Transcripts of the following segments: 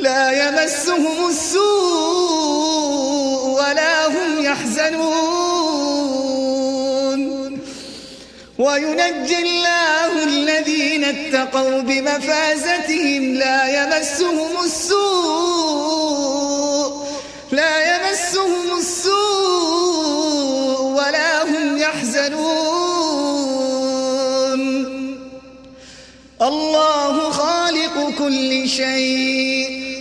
لا يمسهم السوء ولا هم يحزنون. وينجي الله الذين اتقوا بمفازتهم. لا يمسهم السوء لا يمسهم السوء ولا هم يحزنون. الله خالق كل شيء.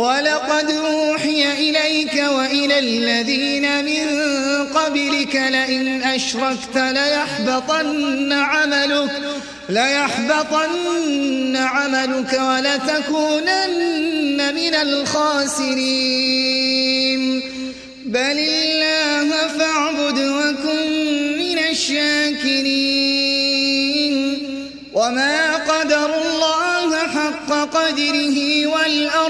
ولقد أوحي إليك وإلى الذين من قبلك لئن أشركت ليحبطن عملك ليحبطن عملك ولتكونن من الخاسرين بل الله فاعبد وكن من الشاكرين وما قدر الله حق قدره والأرض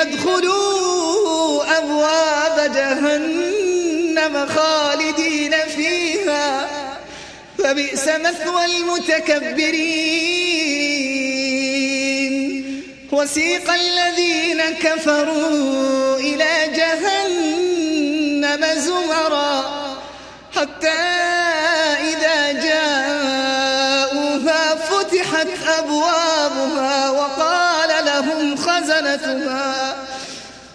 ادخلوا أبواب جهنم خالدين فيها. فبئس مثوى المتكبرين. وسيق الذين كفروا إلى جهنم زمرا. حتى إذا جاءوها فتحت أبوابها وقال لهم خزنتها.